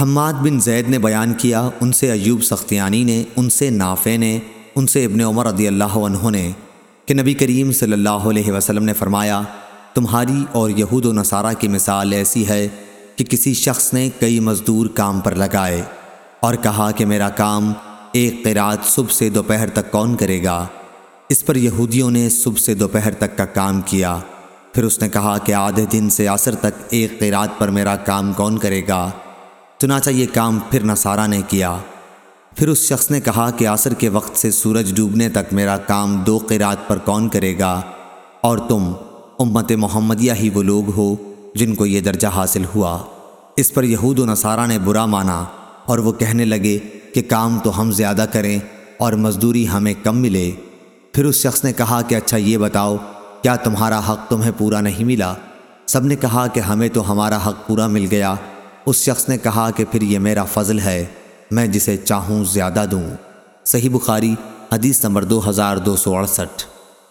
حماد بن زید نے بیان کیا، ان سے ایوب سختیانی نے، ان سے نافع نے، ان سے ابن عمر رضی اللہ عنہ نے، کہ نبی کریم صلی اللہ علیہ وسلم نے فرمایا، تمہاری اور یہود و نصارہ کی مثال ایسی ہے کہ کسی شخص نے کئی مزدور کام پر لگائے اور کہا کہ میرا کام ایک قرات صبح سے دوپہر تک کون کرے گا؟ اس پر یہودیوں نے صبح سے دوپہر تک کا کام کیا۔ پھر اس نے کہا کہ آدھے دن سے عصر تک ایک قرات پر میرا کام کون کرے گا؟ چنانچہ یہ کام پھر نصارہ نے کیا۔ پھر اس شخص نے کہا کہ عصر کے وقت سے سورج ڈوبنے تک میرا کام دو قرات پر کون کرے گا، اور تم امت محمدیہ ہی وہ لوگ ہو جن کو یہ درجہ حاصل ہوا۔ اس پر یہود و نصارہ نے برا مانا اور وہ کہنے لگے کہ کام تو ہم زیادہ کریں اور مزدوری ہمیں کم ملے۔ پھر اس شخص نے کہا کہ اچھا یہ بتاؤ، کیا تمہارا حق تمہیں پورا نہیں ملا؟ سب نے کہا کہ ہمیں تو ہمارا حق پورا مل گیا۔ اس شخص نے کہا کہ پھر یہ میرا فضل ہے، میں جسے چاہوں زیادہ دوں۔ صحیح بخاری، حدیث نمبر دو ہزار دو سو اڑسٹھ۔